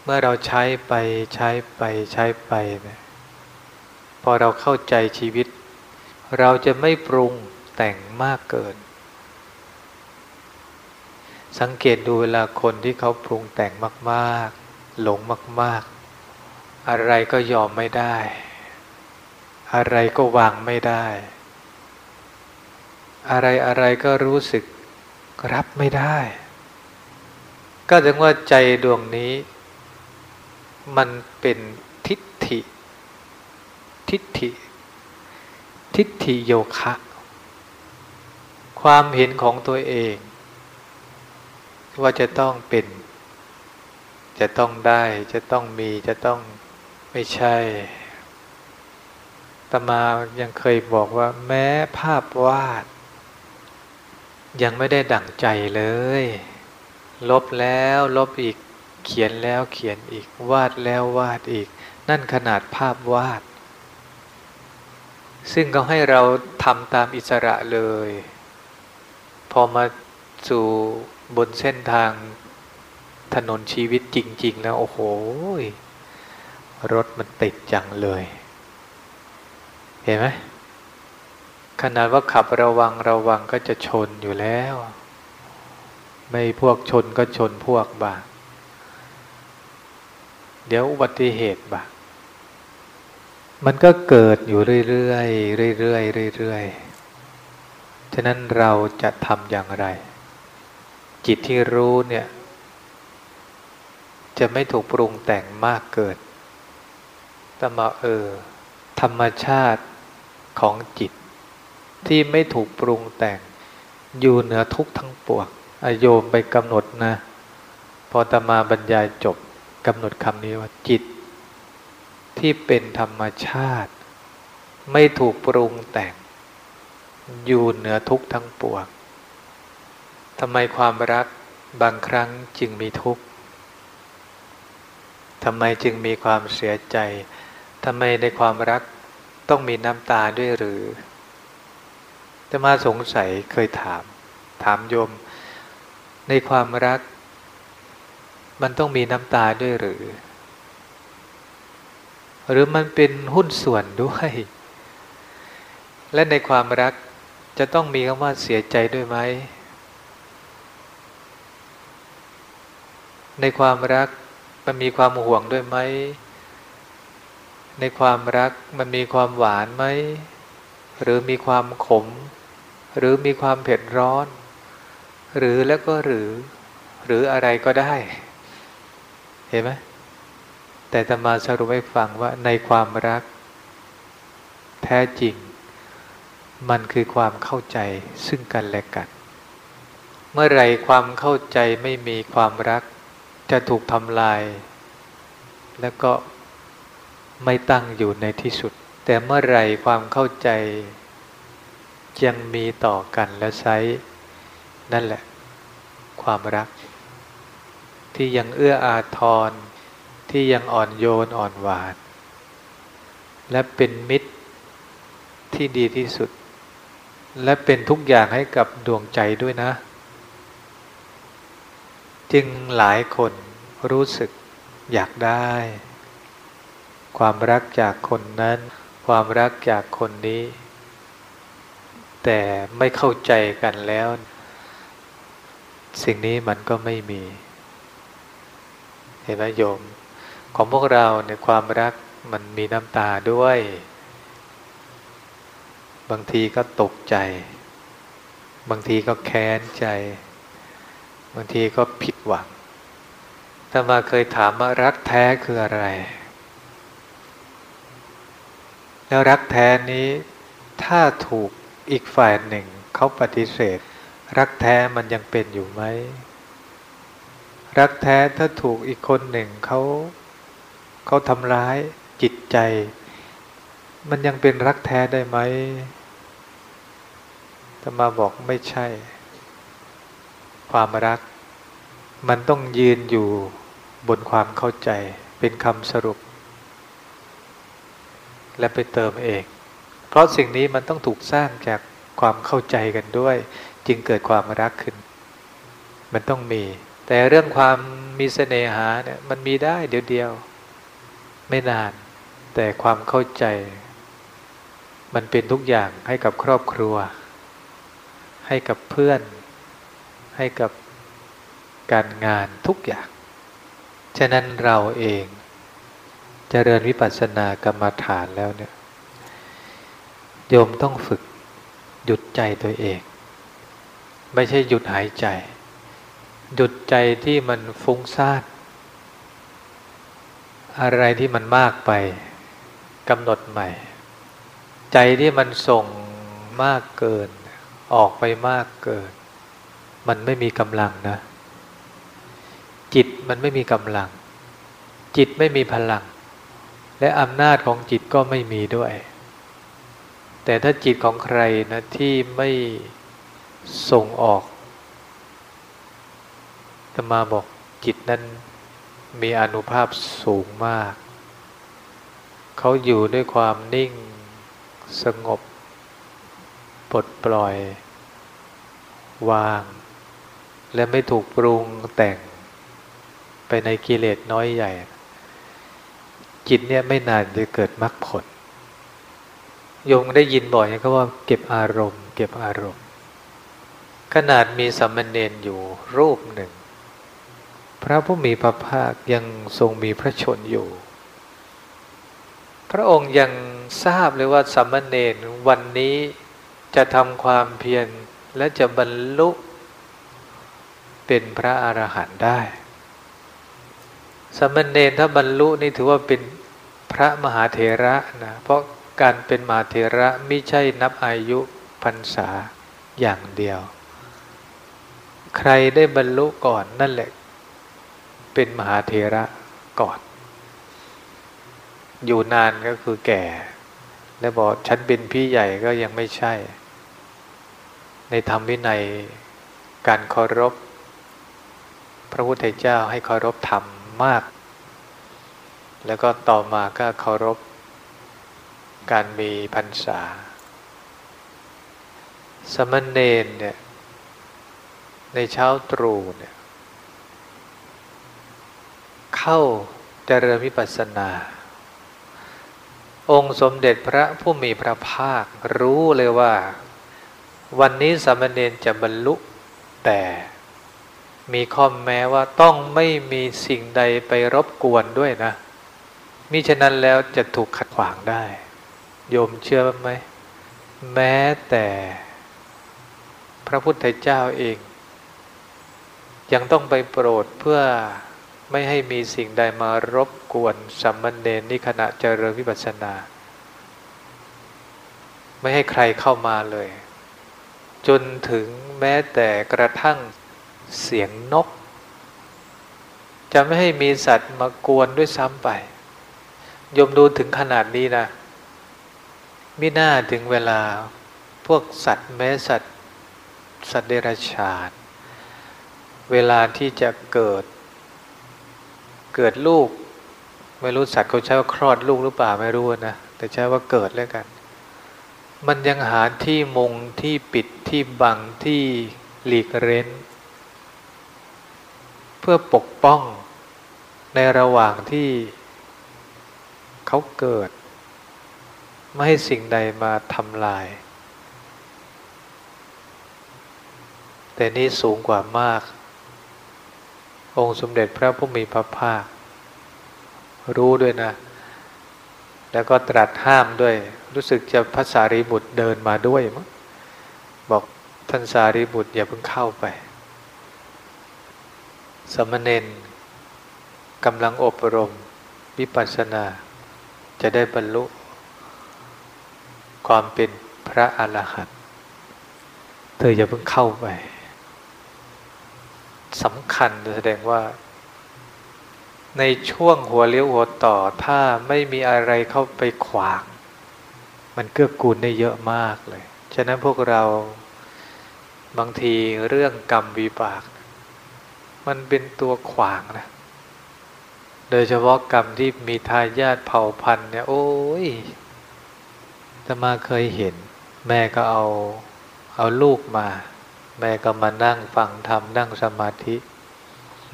เมื่อเราใช้ไปใช้ไปใช้ไปเนะพอเราเข้าใจชีวิต เราจะไม่ปรุงแต่งมากเกิน สังเกตดูเวลาคนที่เขาปรุงแต่งมาก ๆ หลงมาก ๆ อะไรก็ยอมไม่ได้ อะไรก็วางไม่ได้ อะไรอะไรก็รู้สึกรับไม่ได้ ก็ถึงว่าใจดวงนี้ มันเป็นทิฏฐิ ทิฏฐิ ทิฏฐิโยคะ ความเห็นของตัวเอง ว่าจะต้องเป็น จะต้องได้ จะต้องมี จะต้องไม่ใช่ ตมายังเคยบอกว่า แม้ภาพวาด ยังไม่ได้ดั่งใจเลย ลบแล้วลบอีก เขียนแล้วเขียนอีก วาดแล้ววาดอีก นั่นขนาดภาพวาด ซึ่งเขาให้เราทำตามอิสระเลย พอมาสู่ บนเส้นทางถนนชีวิตจริง ๆ แล้วโอ้โห รถมันติดจังเลย เห็นไหมขนาดว่าขับระวังระวังก็จะชนอยู่แล้ว ไม่พวกชนก็ชนพวกบ้างเดี๋ยวอุบัติเหตุบ้างมันก็เกิดอยู่เรื่อยๆเรื่อยๆเรื่อยๆฉะนั้นเราจะทำอย่างไร จิตที่รู้เนี่ย จะไม่ถูกปรุงแต่งมากเกินแต่มาเออ ธรรมชาติของจิต ที่ไม่ถูกปรุงแต่ง อยู่เหนือทุกทั้งปวงอโยมไปกำหนดนะ พอตมาบรรยายจบกำหนดคำนี้ว่าจิต ที่เป็นธรรมชาติ ไม่ถูกปรุงแต่ง อยู่เหนือทุกทั้งปวงำไมความรักบางครั้งจึงมีทุกข์ทำไมจึงมีความเสียใจทำไมในความรักต้องมีน้ำตาด้วยหรือจะมาสงสัยเคยถาม ถามโยม ในความรัก มันต้องมีน้ำตาด้วยหรือ หรือมันเป็นหุ้นส่วนด้วย และในความรักจะต้องมีคำว่าเสียใจด้วยไหม ในความรักมันมีความห่วงด้วยไหม ในความรักมันมีความหวานไหม หรือมีความขม หรือมีความเผ็ดร้อน หรือแล้วก็หรือ หรืออะไรก็ได้ เห็นไหม แต่ตมาสรุปให้ฟังว่าในความรัก แท้จริง มันคือความเข้าใจซึ่งกันและกัน เมื่อไรความเข้าใจไม่มีความรัก จะถูกทำลาย แล้วก็ไม่ตั้งอยู่ในที่สุด แต่เมื่อไรความเข้าใจยังมีต่อกันและใช้นั่นแหละ ความรัก ที่ยังเอื้ออาทร ที่ยังอ่อนโยนอ่อนหวาน และเป็นมิตรที่ดีที่สุด และเป็นทุกอย่างให้กับดวงใจด้วยนะ จึงหลายคนรู้สึกอยากได้ ความรักจากคนนั้น ความรักจากคนนี้ แต่ไม่เข้าใจกันแล้ว สิ่งนี้มันก็ไม่มี เห็นไหมโยม ของพวกเราในความรักมันมีน้ำตาด้วย บางทีก็ตกใจ บางทีก็แค้นใจ บางทีก็ผิดหวังถ้ามาเคยถามว่ารักแท้คืออะไร แล้วรักแท้นี้ถ้าถูกอีกฝ่ายหนึ่งเขาปฏิเสธ รักแท้มันยังเป็นอยู่ไหม รักแท้ถ้าถูกอีกคนหนึ่งเขาเขาทำร้ายจิตใจ มันยังเป็นรักแท้ได้ไหมธรรมาบอกไม่ใช่ ความรัก มันต้องยืนอยู่บนความเข้าใจ เป็นคำสรุป และไปเติมเอง เพราะสิ่งนี้มันต้องถูกสร้างจากความเข้าใจกันด้วย จึงเกิดความรักขึ้น มันต้องมี แต่เรื่องความมีเสน่หาเนี่ยมันมีได้เดียวเดียว ไม่นาน แต่ความเข้าใจ มันเป็นทุกอย่างให้กับครอบครัว ให้กับเพื่อน ให้กับการงานทุกอย่าง ฉะนั้นเราเองจเจริญวิปัสสนากรรมฐานแล้วเนี่ยโยมต้องฝึกหยุดใจตัวเอง ไม่ใช่หยุดหายใจ หยุดใจที่มันฟุ้งซ่านอะไรที่มันมากไปกำหนดใหม่ ใจที่มันส่งมากเกิน ออกไปมากเกิน มันไม่มีกำลังนะ จิตมันไม่มีกำลัง จิตไม่มีพลัง และอำนาจของจิตก็ไม่มีด้วย แต่ถ้าจิตของใครนะที่ไม่ส่งออกตมาบอกจิตนั้นมีอนุภาพสูงมาก เขาอยู่ด้วยความนิ่งสงบ ปลดปล่อย วาง และไม่ถูกปรุงแต่งไปในกิเลสน้อยใหญ่ จิตเนี่ยไม่นานจะเกิดมรรคผลโยมได้ยินบ่อยเขาว่าเก็บอารมณ์ เก็บอารมณ์ ขนาดมีสัมมเนนอยู่รูปหนึ่ง พระผู้มีพระภาคยังทรงมีพระชนอยู่ พระองค์ยังทราบเลยว่าสัมมเนนวันนี้จะทำความเพียรและจะบรรลุ เป็นพระอรหันต์ได้ สมณเณรถ้าบรรลุนี่ถือว่าเป็นพระมหาเถระนะเพราะการเป็นมหาเถระไม่ใช่นับอายุพรรษาอย่างเดียว ใครได้บรรลุก่อนนั่นแหละ เป็นมหาเถระก่อน อยู่นานก็คือแก่ แล้วบอกฉันเป็นพี่ใหญ่ก็ยังไม่ใช่ ในธรรมวินัยการเคารพ พระพุทธเจ้าให้เคารพธรรมมาก แล้วก็ต่อมาก็เคารพการมีพรรษา สมณเณรเนี่ยในเช้าตรู่เนี่ยเข้าเจริญวิปัสสนา องค์สมเด็จพระผู้มีพระภาครู้เลยว่า วันนี้สมณเณรจะบรรลุแต่ มีข้อแม้ว่าต้องไม่มีสิ่งใดไปรบกวนด้วยนะ มิฉะนั้นแล้วจะถูกขัดขวางได้ โยมเชื่อไหม แม้แต่พระพุทธเจ้าเอง ยังต้องไปโปรดเพื่อไม่ให้มีสิ่งใดมารบกวนสัมมันเนนนี่ขณะเจริญวิปัสสนา ไม่ให้ใครเข้ามาเลย จนถึงแม้แต่กระทั่ง เสียงนก จะไม่ให้มีสัตว์มากวนด้วยซ้ำไป ยมดูถึงขนาดนี้นะมิน่าถึงเวลาพวกสัตว์แม้สัตว์สัตว์เดรัจฉานเวลาที่จะเกิด เกิดลูก ไม่รู้สัตว์เขาใช้ว่าคลอดลูกหรือเปล่าไม่รู้นะแต่ใช้ว่าเกิดแล้วกัน มันยังหาที่มงที่ปิดที่บังที่หลีกเร้น พื่อปกป้องในระหว่างที่เขาเกิด ไม่ให้สิ่งใดมาทำลาย แต่นี้สูงกว่ามาก องค์สมเด็จพระผู้มีพระภาค รู้ด้วยนะ แล้วก็ตรัสห้ามด้วย รู้สึกจะพระสารีบุตรเดินมาด้วยมั้งบอกท่านสารีบุตรอย่าเพิ่งเข้าไป สมณเณรกำลังอบรม วิปัสสนา จะได้บรรลุ ความเป็นพระอรหันต์เธออย่าเพิ่งเข้าไปสำคัญแสดงว่า ในช่วงหัวเลี้ยวหัวต่อ ถ้าไม่มีอะไรเข้าไปขวาง มันเกื้อกูลได้เยอะมากเลย ฉะนั้นพวกเราบางทีเรื่องกรรมวิบาก มันเป็นตัวขวางนะโดยเฉพาะกรรมที่มีทายาทเผ่าพันธุ์เนี่ย โอ้ยจะมาเคยเห็น แม่ก็เอาเอาลูกมา แม่ก็มานั่งฟังธรรมนั่งสมาธิ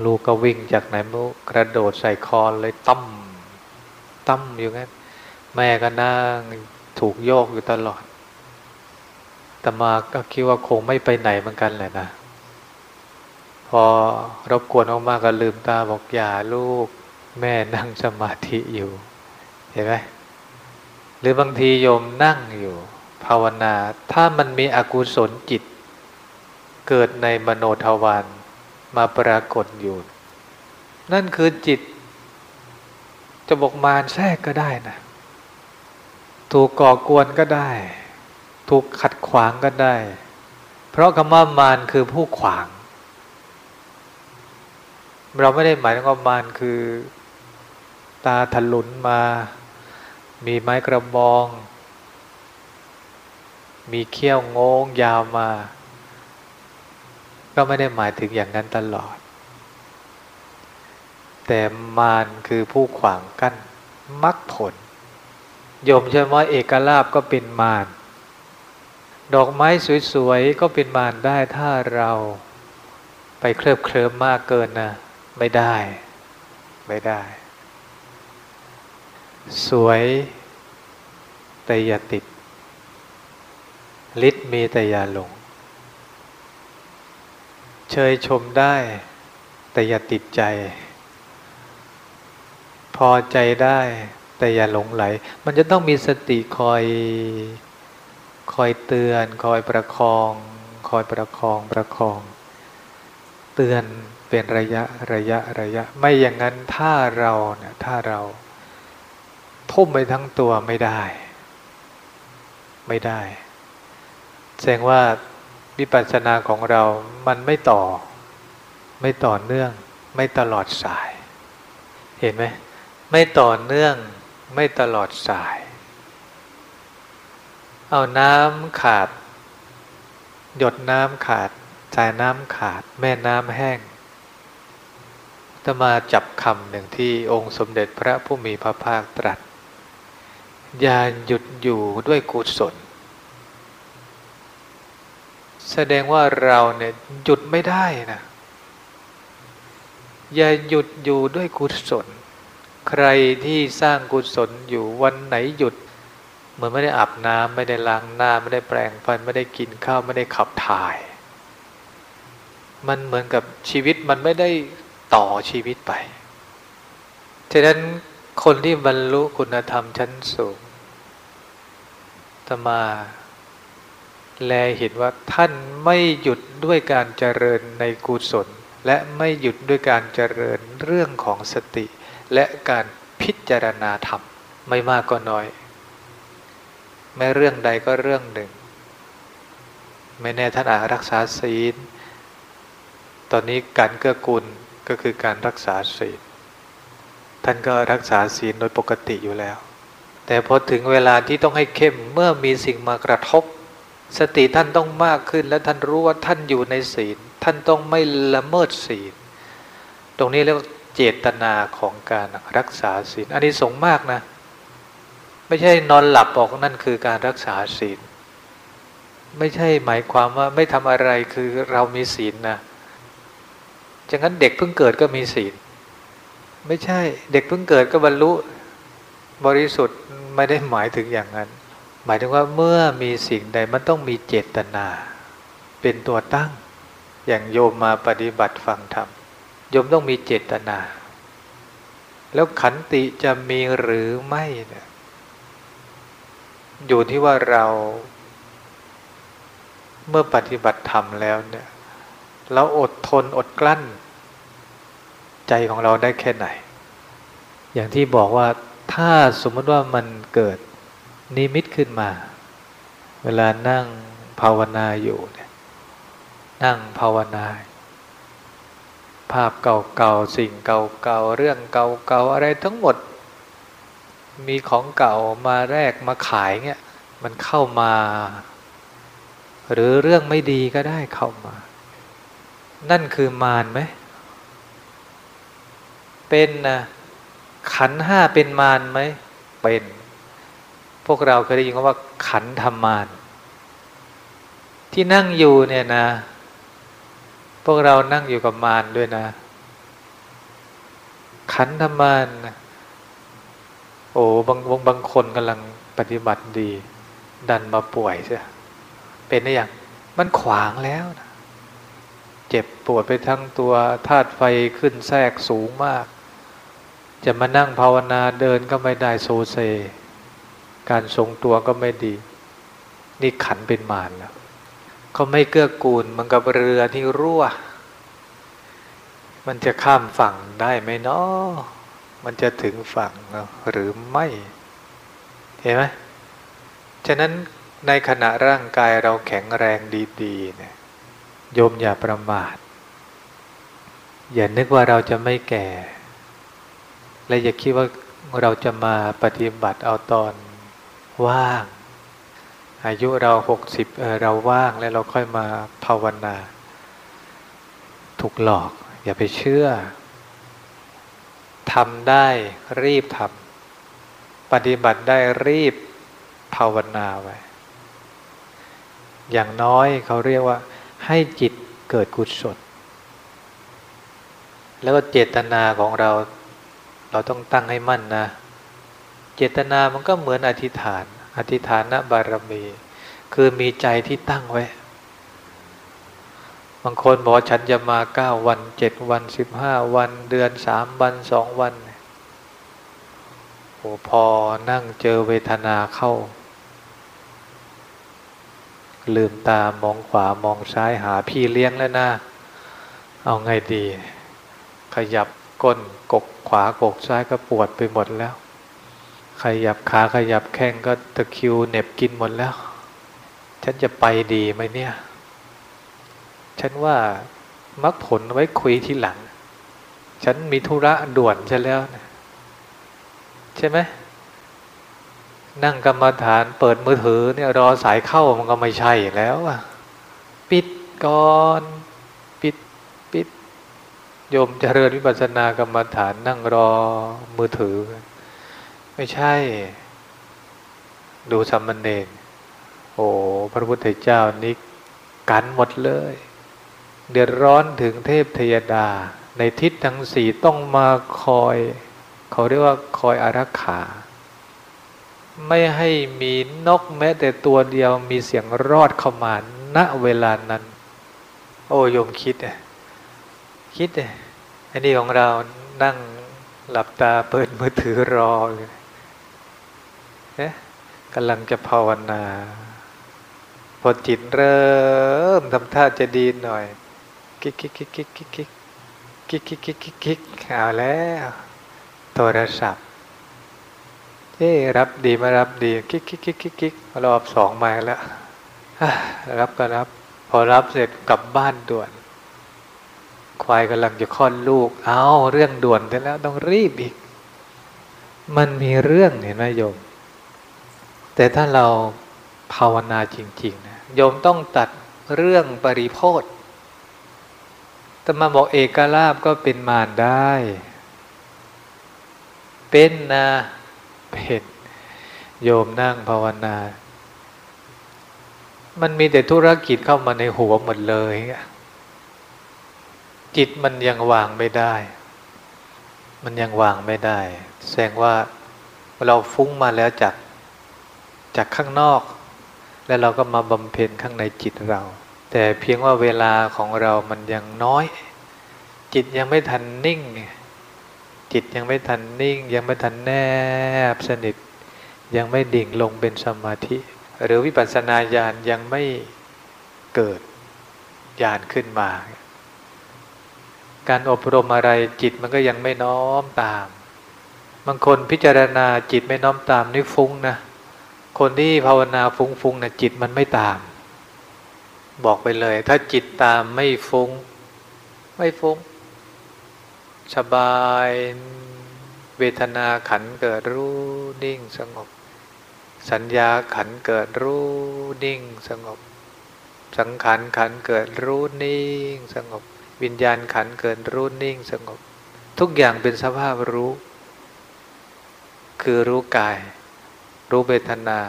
ลูกก็วิ่งจากไหนมุกระโดดใส่คอเลยตั้มตั้มอยู่งั้นแม่ก็นั่งถูกโยกอยู่ตลอดแต่มาก็คิดว่าคงไม่ไปไหนเหมือนกันแหละนะ พอรบกวนออกมาก็ลืมตาบอกอย่าลูก แม่นั่งสมาธิอยู่ เห็นไหมหรือบางทีโยมนั่งอยู่ ภาวนา ถ้ามันมีอกุศลจิต เกิดในมโนทวารมาปรากฏอยู่ นั่นคือจิต จะบอกมารแทรกก็ได้นะ ถูกก่อกวนก็ได้ ถูกขัดขวางก็ได้ เพราะคำว่ามารคือผู้ขวาง เราไม่ได้หมายถึงว่ามารคือ ตาถลุนมา มีไม้กระบอง มีเขี้ยวงงยาวมา ก็ไม่ได้หมายถึงอย่างนั้นตลอด แต่มารคือผู้ขวางกั้นมรรคผล โยมเชื่อว่าเอกลาบก็เป็นมารดอกไม้สวยๆ ก็เป็นมารได้ถ้าเราไปเคลิบเคลิ้มมากเกินนะ ไม่ได้ ไม่ได้ สวยแต่อย่าติดฤทธิ์มีแต่อย่าหลง เชยชมได้ แต่อย่าติดใจ พอใจได้ แต่อย่าหลงไหล มันจะต้องมีสติคอยคอยเตือน คอยประคอง คอยประคองประคอง เตือน เป็นระยะระยะระยะ ไม่อย่างนั้นถ้าเราเนี่ยถ้าเราทุ่มไปทั้งตัวไม่ได้ ไม่ได้ แสดงว่าวิปัสสนาของเรามันไม่ต่อ ไม่ต่อเนื่อง ไม่ตลอดสาย เห็นไหมไม่ต่อเนื่อง ไม่ตลอดสาย เอาน้ำขาด หยดน้ำขาดสายน้ำขาด แม่น้ำแห้ง จะมาจับคำหนึ่งที่องค์สมเด็จพระผู้มีพระภาคตรัส อย่าหยุดอยู่ด้วยกุศล แสดงว่าเราเนี่ยหยุดไม่ได้นะ อย่าหยุดอยู่ด้วยกุศล ใครที่สร้างกุศลอยู่วันไหนหยุด เหมือนไม่ได้อาบน้ำไม่ได้ล้างหน้าไม่ได้แปรงฟันไม่ได้กินข้าวไม่ได้ขับถ่ายมันเหมือนกับชีวิตมันไม่ได้ ต่อชีวิตไป ฉะนั้นคนที่บรรลุคุณธรรมชั้นสูงตมา แลเห็นว่าท่านไม่หยุดด้วยการเจริญในกุศล และไม่หยุดด้วยการเจริญเรื่องของสติ และการพิจารณาธรรม ไม่มากก็น้อย แม้เรื่องใดก็เรื่องหนึ่ง ไม่แน่ท่านอาจรักษาศีลตอนนี้การเกื้อกูล ก็คือการรักษาศีล ท่านก็รักษาศีลโดยปกติอยู่แล้ว แต่พอถึงเวลาที่ต้องให้เข้มเมื่อมีสิ่งมากระทบ สติท่านต้องมากขึ้น และท่านรู้ว่าท่านอยู่ในศีล ท่านต้องไม่ละเมิดศีล ตรงนี้เรียกว่าเจตนาของการรักษาศีลอันนี้สงมากนะ ไม่ใช่นอนหลับบอกนั่นคือการรักษาศีล ไม่ใช่หมายความว่าไม่ทำอะไรคือเรามีศีลนะ จังนั้นเด็กเพิ่งเกิดก็มีศีล ไม่ใช่เด็กเพิ่งเกิดก็บรรลุบริสุทธิ์ไม่ได้หมายถึงอย่างนั้น หมายถึงว่าเมื่อมีสิ่งใดมันต้องมีเจตนา เป็นตัวตั้ง อย่างโยมมาปฏิบัติฟังธรรมโยมต้องมีเจตนา แล้วขันติจะมีหรือไม่เนี่ยอยู่ที่ว่าเราเมื่อปฏิบัติธรรมแล้วเนี่ย เราอดทนอดกลั้น ใจของเราได้แค่ไหน อย่างที่บอกว่าถ้าสมมติว่ามันเกิดนิมิตขึ้นมา เวลานั่งภาวนาอยู่เนี่ยนั่งภาวนา ภาพเก่าๆ สิ่งเก่าๆ เรื่องเก่าๆ อะไรทั้งหมด มีของเก่ามาแรกมาขายเงี้ยมันเข้ามา หรือเรื่องไม่ดีก็ได้เข้ามา นั่นคือมารไหม เป็นนะขันห้าเป็นมารไหม เป็น พวกเราเคยได้ยินว่า ขันธรรมานที่นั่งอยู่เนี่ยนะ พวกเรานั่งอยู่กับมารด้วยนะ ขันธรรมานโอ้บางบางคนกำลังปฏิบัติดี ดันมาป่วยใช่เป็นได้ยังมันขวางแล้วนะ เจ็บปวดไปทั้งตัวธาตุไฟขึ้นแทรกสูงมาก จะมานั่งภาวนาเดินก็ไม่ได้โซเซ การทรงตัวก็ไม่ดี นี่ขันเป็นมารแล้วเขาไม่เกื้อกูลมันกับเรือที่รั่ว มันจะข้ามฝั่งได้ไหมเนาะมันจะถึงฝั่งหรือไม่เห็นไหมฉะนั้นในขณะร่างกายเราแข็งแรงดีๆเนี่ย โยมอย่าประมาท อย่านึกว่าเราจะไม่แก่ และอย่าคิดว่าเราจะมาปฏิบัติเอาตอนว่าง อายุเราหกสิบเราว่างแล้วเราค่อยมาภาวนา ถูกหลอก อย่าไปเชื่อทำได้รีบทำปฏิบัติได้รีบภาวนาไว้ อย่างน้อยเขาเรียกว่า ให้จิตเกิดกุศลแล้วก็เจตนาของเรา เราต้องตั้งให้มั่นนะ เจตนามันก็เหมือนอธิษฐาน อธิษฐานนะบารมี คือมีใจที่ตั้งไว้ บางคนบอกฉันจะมาเก้าวันเจ็ดวันสิบห้าวัน เดือนสามวันสองวันโอ้พอนั่งเจอเวทนาเข้า ลืมตามองขวามองซ้ายหาพี่เลี้ยงแล้วนะเอาไงดี ขยับก้นกกขวากกซ้ายก็ปวดไปหมดแล้ว ขยับขาขยับแข้งก็ตะคิวเหน็บกินหมดแล้ว ฉันจะไปดีไหมเนี่ย ฉันว่ามักผลไว้คุยทีหลัง ฉันมีธุระด่วนใช่แล้ว ใช่ไหม นั่งกรรมฐานเปิดมือถือเนี่ยรอสายเข้ามันก็ไม่ใช่แล้วอะปิดก่อนปิดปิดโยมเจริญวิปัสสนากรรมฐานนั่งรอมือถือ ไม่ใช่ ดูสัมมันเองโอ้พระพุทธเจ้านิกันหมดเลย เดือดร้อนถึงเทพเทยดา ในทิศทั้งสี่ต้องมาคอย เขาเรียกว่าคอยอารักขา ไม่ให้มีนกแม้แต่ตัวเดียวมีเสียงลอดเข้ามาณเวลานั้น โอ้ยมคิดเนี่ยคิดเลยอันนี้ของเรานั่งหลับตาเปิดมือถือรอเลยเอ๊ะกำลังจะภาวนา พอจิตเริ่มทำท่าจะดีหน่อยกิ๊กกิ๊กกิ๊กกิ๊กกิ๊กกิ๊กกิ๊กกิ๊กกิ๊กเอาแล้ว โทรศัพท์ เอ๊รับดีไม่รับดีกิ๊กกิ๊กกิ๊กกิ๊กกิ๊กรอบสองมาแล้วรับก็รับ พอรับเสร็จกลับบ้านด่วน ควายกำลังจะคลอดลูก เอาเรื่องด่วนไปแล้วต้องรีบอีก มันมีเรื่องเห็นไหมโยม แต่ถ้าเราภาวนาจริงๆนะโยมต้องตัดเรื่องปลิโพธแต่มาบอกเอกลาบก็เป็นมารได้ เป็นนะ เป็นโยมนั่งภาวนา มันมีแต่ธุรกิจเข้ามาในหัวหมดเลย จิตมันยังวางไม่ได้ มันยังวางไม่ได้ แสดงว่าเราฟุ้งมาแล้วจากจากข้างนอก แล้วเราก็มาบำเพ็ญข้างในจิตเรา แต่เพียงว่าเวลาของเรามันยังน้อย จิตยังไม่ทันนิ่ง จิตยังไม่ทันนิ่ง ยังไม่ทันแนบสนิท ยังไม่ดิ่งลงเป็นสมาธิ หรือวิปัสสนาญาณยังไม่เกิดญาณขึ้นมา การอบรมอะไรจิตมันก็ยังไม่น้อมตาม บางคนพิจารณาจิตไม่น้อมตามนี่ฟุ้งนะ คนที่ภาวนาฟุ้งๆนะจิตมันไม่ตาม บอกไปเลย ถ้าจิตตามไม่ฟุ้ง ไม่ฟุ้ง สบายเวทนาขันเกิดรู้นิ่งสงบ สัญญาขันเกิดรู้นิ่งสงบ สังขารขันเกิดรู้นิ่งสงบ วิญญาณขันเกิดรู้นิ่งสงบ ทุกอย่างเป็นสภาพรู้ คือรู้กาย รู้เวทนา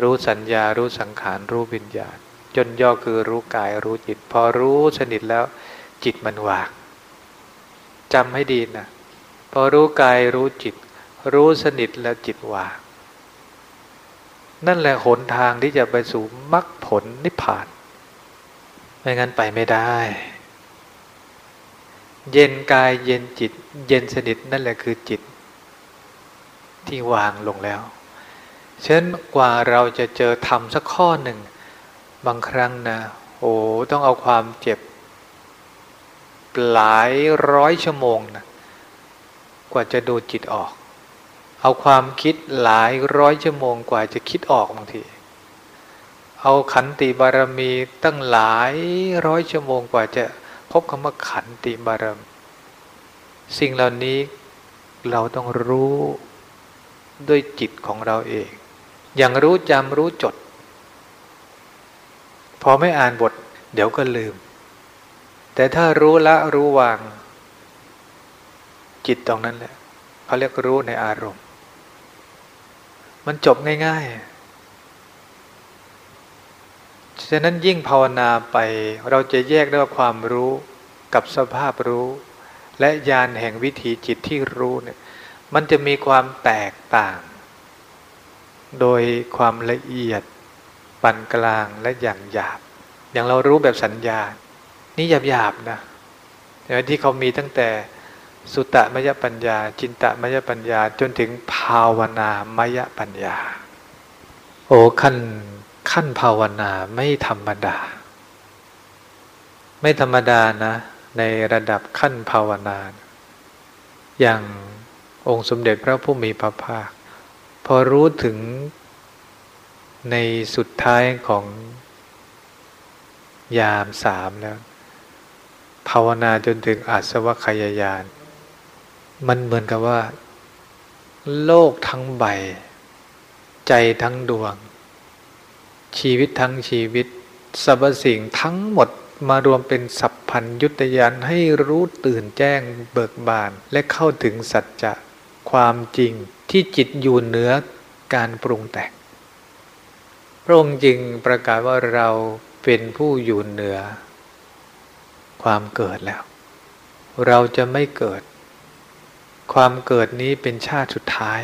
รู้สัญญารู้สังขารรู้วิญญาณจนย่อคือรู้กายรู้จิต พอรู้สนิทแล้วจิตมันวาง จำให้ดีนะพอรู้กายรู้จิต รู้สนิทแล้วจิตวาง นั่นแหละหนทางที่จะไปสู่มรรคผลนิพพาน ไม่งั้นไปไม่ได้ เย็นกายเย็นจิต เย็นสนิทนั่นแหละคือจิต ที่วางลงแล้วเช่นกว่าเราจะเจอธรรมสักข้อหนึ่ง บางครั้งนะโอ้ต้องเอาความเจ็บ หลายร้อยชั่วโมงนะกว่าจะดูจิตออก เอาความคิดหลายร้อยชั่วโมงกว่าจะคิดออกบางที เอาขันติบารมีตั้งหลายร้อยชั่วโมงกว่าจะพบคำว่าขันติบารมี สิ่งเหล่านี้เราต้องรู้ด้วยจิตของเราเอง อย่างรู้จำรู้จด พอไม่อ่านบท เดี๋ยวก็ลืม แต่ถ้ารู้ละรู้วาง จิตตรงนั้นแหละเขาเรียกรู้ในอารมณ์ มันจบง่ายๆ ฉะนั้นยิ่งภาวนาไป เราจะแยกได้ว่าความรู้กับสภาพรู้ และญาณแห่งวิถีจิตที่รู้เนี่ยมันจะมีความแตกต่าง โดยความละเอียดปานกลางและอย่างหยาบ อย่างเรารู้แบบสัญญา นี่หยาบๆนะที่เขามีตั้งแต่สุตตมยปัญญา จินตมยปัญญา จนถึงภาวนามยปัญญา โอ้ขั้นขั้นภาวนาไม่ธรรมดา ไม่ธรรมดานะ ในระดับขั้นภาวนา อย่างองค์สมเด็จพระผู้มีพระภาค พอรู้ถึงในสุดท้ายของยามสามแล้ว ภาวนาจนถึงอาสวะขยายาน มันเหมือนกับว่า โลกทั้งใบ ใจทั้งดวง ชีวิตทั้งชีวิตสรรพสิ่งทั้งหมดมารวมเป็นสัพพัญยุตยานให้รู้ตื่นแจ้งเบิกบานและเข้าถึงสัจจะความจริงที่จิตอยู่เหนือการปรุงแต่งพระองค์จึงประกาศว่าเราเป็นผู้อยู่เหนือ ความเกิดแล้ว เราจะไม่เกิด ความเกิดนี้เป็นชาติสุดท้าย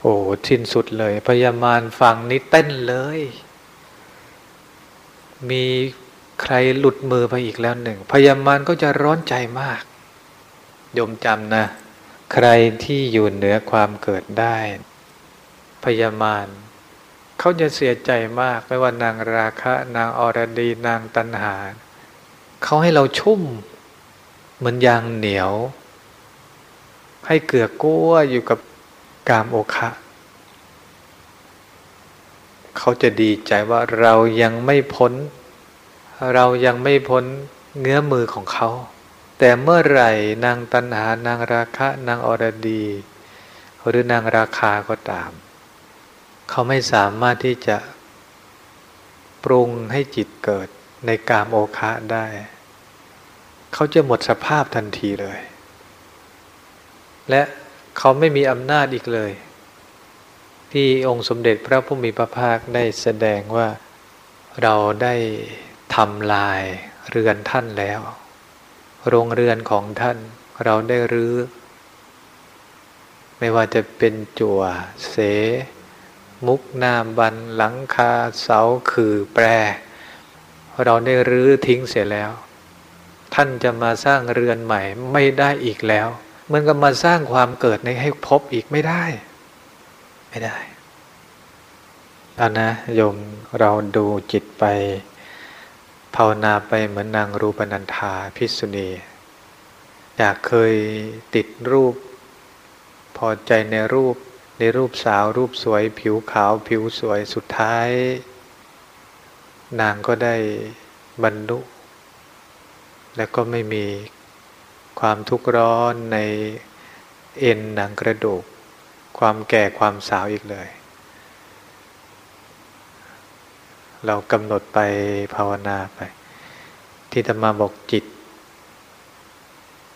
โอ้สิ้นสุดเลย พยามารฟังนี้เต้นเลย มีใครหลุดมือไปอีกแล้วหนึ่ง พยามารก็จะร้อนใจมาก ยมจำนะ ใครที่อยู่เหนือความเกิดได้ พยามารเขาจะเสียใจมาก ไม่ว่านางราคะ นางอรดี นางตันหา เขาให้เราชุ่ม เหมือนยางเหนียว ให้เกลือกกลัวอยู่กับกามโอคะเขาจะดีใจว่าเรายังไม่พ้น เรายังไม่พ้นเงื้อมือของเขา แต่เมื่อไหร่นางตันหานางราคะ นางอรดี หรือนางราคาก็ตาม เขาไม่สามารถที่จะปรุงให้จิตเกิดในกามโอคะได้ เขาจะหมดสภาพทันทีเลย และเขาไม่มีอำนาจอีกเลย ที่องค์สมเด็จพระผู้มีพระภาคได้แสดงว่าเราได้ทำลายเรือนท่านแล้ว โรงเรือนของท่านเราได้รื้อ ไม่ว่าจะเป็นจั่วเส มุกนาบันหลังคาเสาคือแปร เราได้รื้อทิ้งเสียแล้ว ท่านจะมาสร้างเรือนใหม่ไม่ได้อีกแล้วเหมือนกับมาสร้างความเกิดในให้พบอีกไม่ได้ ไม่ได้เอานะโยมเราดูจิตไปภาวนาไปเหมือนนางรูปนันธาพิสุณีอยากเคยติดรูป พอใจในรูปในรูปสาวรูปสวย ผิวขาวผิวสวยสุดท้าย นางก็ได้บรรลุ และก็ไม่มีความทุกข์ร้อนในเอ็นหนังกระดูก ความแก่ความสาวอีกเลย เรากำหนดไปภาวนาไป ที่ธรรมาบอกจิต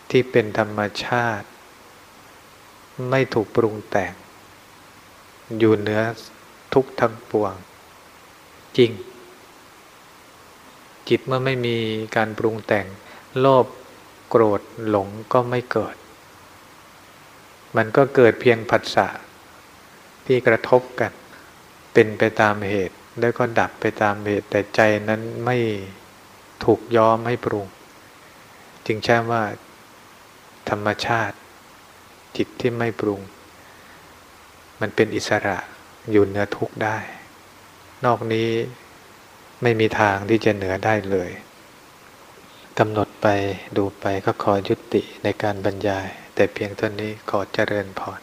ที่เป็นธรรมชาติ ไม่ถูกปรุงแต่ง อยู่เหนือทุกทั้งปวง จริง จิตเมื่อไม่มีการปรุงแต่ง โลภโกรธหลงก็ไม่เกิด มันก็เกิดเพียงผัสสะที่กระทบกัน เป็นไปตามเหตุแล้วก็ดับไปตามเหตุ แต่ใจนั้นไม่ถูกย้อมให้ปรุง จึงใช้ว่า ธรรมชาติ จิตที่ไม่ปรุง มันเป็นอิสระอยู่เหนือทุกข์ได้ นอกนี้ไม่มีทางที่จะเหนือได้เลย กำหนดไปดูไปก็ขอยุติในการบรรยาย แต่เพียงเท่านี้ขอเจริญพร